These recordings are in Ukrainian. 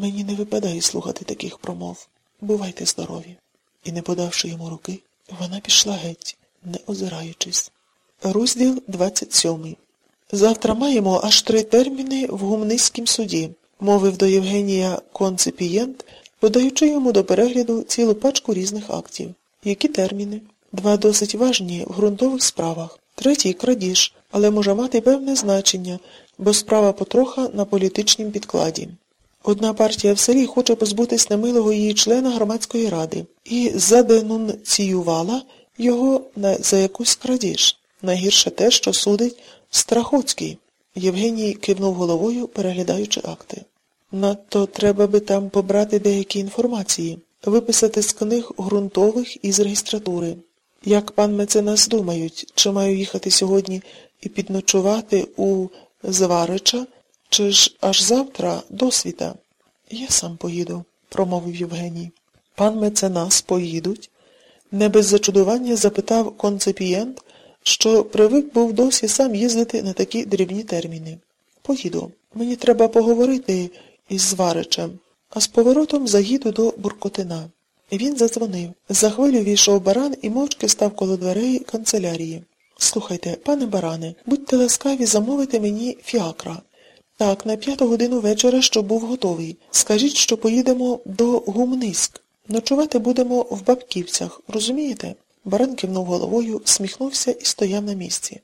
Мені не випадає слухати таких промов. Бувайте здорові. І, не подавши йому руки, вона пішла геть, не озираючись. Розділ 27 Завтра маємо аж три терміни в гумниськім суді, мовив до Євгенія конципієнт, подаючи йому до перегляду цілу пачку різних актів. Які терміни? Два досить важні в ґрунтових справах. Третій крадіж, але може мати певне значення, бо справа потроха на політичнім підкладі. Одна партія в селі хоче позбутись немилого її члена громадської ради і заденунціювала його за якусь крадіж. Найгірше те, що судить Страхоцький. Євгеній кивнув головою, переглядаючи акти. Надто треба би там побрати деякі інформації, виписати з книг ґрунтових і з реєстратури. Як пан меценас думають, чи маю їхати сьогодні і підночувати у Зварича, чи ж аж завтра до світа? Я сам поїду, промовив Євгеній. Пан меценас поїдуть? Не без зачудування запитав концепієнт, що привик був досі сам їздити на такі дрібні терміни. Поїду. Мені треба поговорити із Зваричем, а з поворотом заїду до Буркотина. Він задзвонив. За хвилю війшов баран і мовчки став коло дверей канцелярії. Слухайте, пане баране, будьте ласкаві замовити мені фіакра. Так, на п'яту годину вечора, щоб був готовий. Скажіть, що поїдемо до Гумниськ. Ночувати будемо в Бабківцях, розумієте? Баран кивнув головою, сміхнувся і стояв на місці.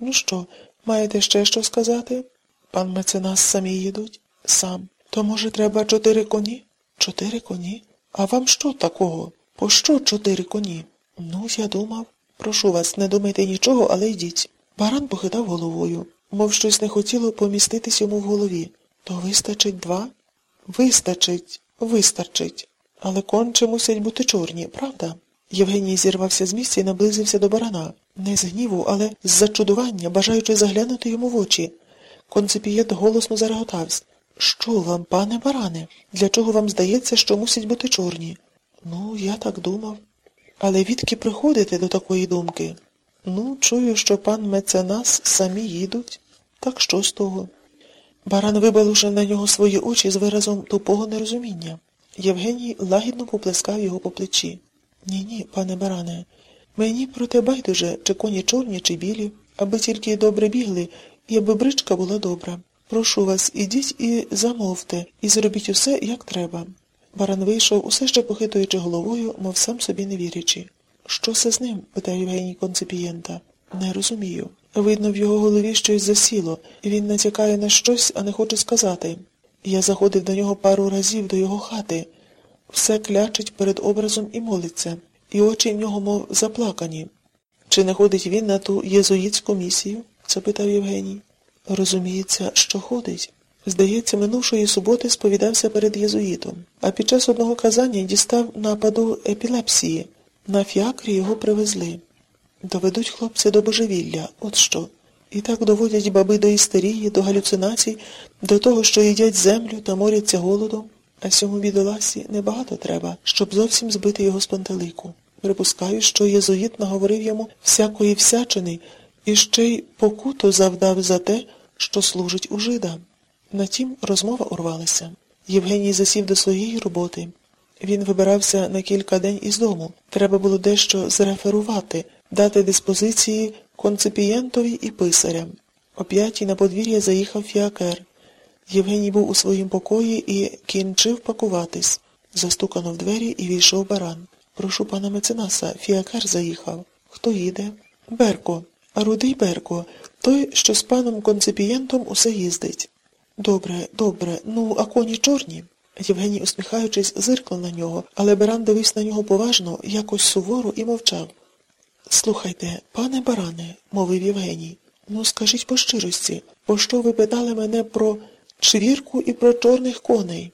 Ну що, маєте ще що сказати? Пан меценас самі їдуть? Сам. То, може, треба чотири коні? Чотири коні? А вам що такого? По що чотири коні? Ну, я думав. Прошу вас, не думайте нічого, але йдіть. Баран похитав головою, мов щось не хотіло поміститись йому в голові. То вистачить два? Вистачить, вистачить. Але конче мусять бути чорні, правда? Євгеній зірвався з місця і наблизився до барана. Не з гніву, але з зачудування, бажаючи заглянути йому в очі. Концепієнт голосно зареготався. Що вам, пане баране? Для чого вам здається, що мусять бути чорні? Ну, я так думав. Але відки приходите до такої думки? Ну, чую, що пан меценас самі їдуть. Так що з того? Баран вибалушив на нього свої очі з виразом тупого нерозуміння. Євгеній лагідно поплескав його по плечі. Ні, ні, пане баране, мені про те байдуже, чи коні чорні, чи білі, аби тільки добре бігли, і аби бричка була добра. Прошу вас, ідіть і замовте, і зробіть усе, як треба. Баран вийшов, усе ще похитуючи головою, мов сам собі не вірячи. Що це з ним? питав Євгеній конципієнта. Не розумію. Видно, в його голові щось засіло, він натякає на щось, а не хоче сказати. Я заходив до нього пару разів до його хати. Все клячить перед образом і молиться, і очі в нього, мов заплакані. Чи не ходить він на ту єзуїтську місію? запитав Євгеній. Розуміється, що ходить. Здається, минувшої суботи сповідався перед єзуїтом, а під час одного казання дістав нападу епілепсії. На фіакрі його привезли. Доведуть хлопці до божевілля, от що. І так доводять баби до істерії, до галюцинацій, до того, що їдять землю та моряться голодом. А сьому бідоласі небагато треба, щоб зовсім збити його з пантелику. Припускаю, що єзуїт наговорив йому всякої всячини і ще й покуту завдав за те, що служить у жида. Натім розмова урвалася. Євгеній засів до своєї роботи. Він вибирався на кілька день із дому. Треба було дещо зреферувати, дати диспозиції конципієнтові і писарям. О п'ятій на подвір'я заїхав фіакер. Євгеній був у своїм покої і кінчив пакуватись. Застукано в двері і війшов баран. Прошу пана меценаса, фіакер заїхав. Хто їде? Берко. Рудий Берко, той, що з паном конципієнтом усе їздить. Добре, добре, ну, а коні чорні? Євгеній, усміхаючись, зиркнув на нього, але баран дивився на нього поважно, якось суворо і мовчав. Слухайте, пане баране, мовив Євгеній, ну скажіть по щирості, пощо ви питали мене про чвірку і про чорних коней?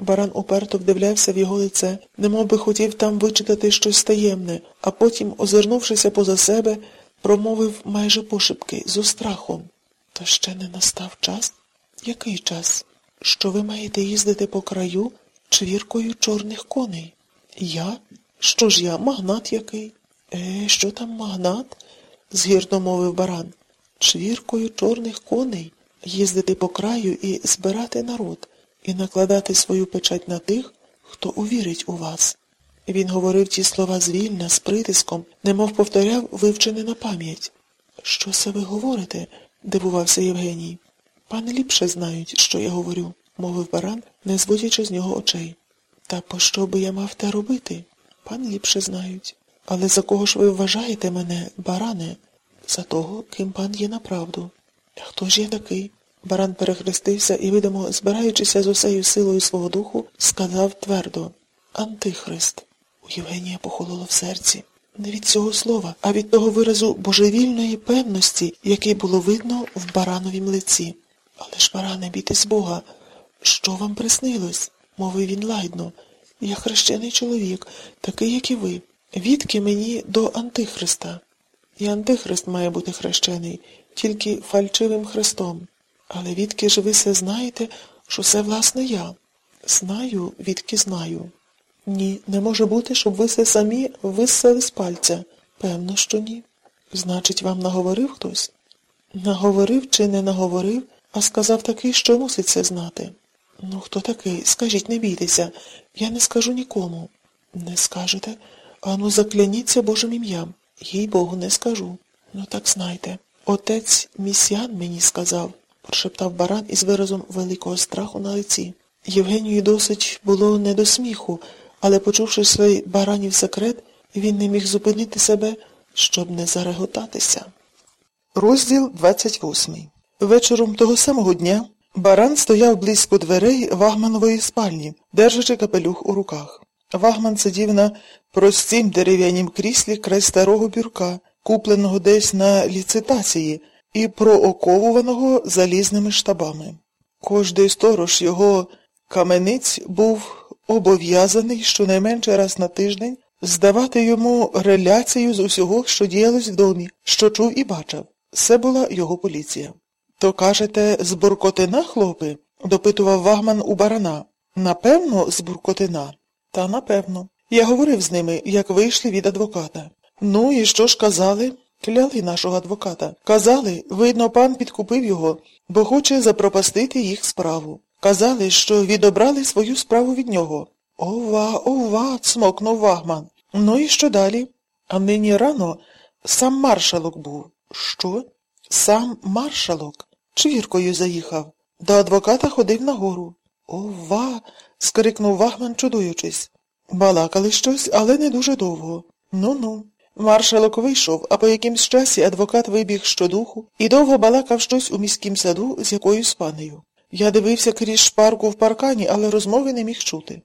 Баран уперто вдивлявся в його лице, немов би хотів там вичитати щось таємне, а потім, озирнувшися поза себе, промовив майже пошепки, з острахом. То ще не настав час? Який час? Що ви маєте їздити по краю чвіркою чорних коней? Я? Що ж я, магнат який? Е, що там магнат? згірно мовив баран. Чвіркою чорних коней їздити по краю і збирати народ. і накладати свою печать на тих, хто увірить у вас. Він говорив ті слова звільно, з притиском, немов повторяв вивчене на пам'ять. Що це ви говорите? дивувався Євгеній. Пани ліпше знають, що я говорю, мовив баран, не зводячи з нього очей. Та пощо би я мав те робити? Пани ліпше знають. Але за кого ж ви вважаєте мене, баране? За того, ким пан є направду. Хто ж я такий? Баран перехрестився і, видимо, збираючися з усею силою свого духу, сказав твердо Антихрист. У Євгенія похололо в серці. Не від цього слова, а від того виразу божевільної певності, який було видно в барановім лиці. Але ж, баране, бійтесь Бога, що вам приснилось? мовив він лагідно. Я хрещений чоловік, такий, як і ви. Відки мені до Антихриста. І Антихрист має бути хрещений, тільки фальшивим хрестом. Але відки ж ви все знаєте, що це, власне, я? Знаю, відки знаю. Ні, не може бути, щоб ви все самі висели з пальця. Певно, що ні. Значить, вам наговорив хтось? Наговорив чи не наговорив, а сказав такий, що мусить це знати. Ну, хто такий? Скажіть, не бійтеся. Я не скажу нікому. Не скажете? Ану, закляніться Божим ім'ям. Їй Богу, не скажу. Ну так знайте. Отець місян мені сказав, прошептав баран із виразом великого страху на лиці. Євгенію досить було не до сміху, але, почувши свій баранів секрет, він не міг зупинити себе, щоб не зареготатися. Розділ 28 Вечором того самого дня баран стояв близько дверей Вагманової спальні, держачи капелюх у руках. Вагман сидів на простім дерев'янім кріслі край старого бюрка, купленого десь на ліцитації і прооковуваного залізними штабами. Кожний сторож його камениць був обов'язаний щонайменше раз на тиждень здавати йому реляцію з усього, що діялось в домі, що чув і бачив. Це була його поліція. То, кажете, з буркотина, хлопи? допитував Вагман у барана. Напевно, з буркотина. Та напевно. Я говорив з ними, як вийшли від адвоката. Ну і що ж казали? Кляли нашого адвоката. Казали, видно, пан підкупив його, бо хоче запропастити їх справу. Казали, що відобрали свою справу від нього. Ова, ова, цмокнув Вагман. Ну і що далі? А нині рано сам маршалок був. Що? Сам маршалок. Чвіркою заїхав. До адвоката ходив нагору. Ова. скрикнув Вагман, чудуючись. Балакали щось, але не дуже довго. Ну ну. Маршалок вийшов, а по якимсь часі адвокат вибіг щодуху і довго балакав щось у міськім саду з якоюсь панею. Я дивився крізь шпарку в паркані, але розмови не міг чути.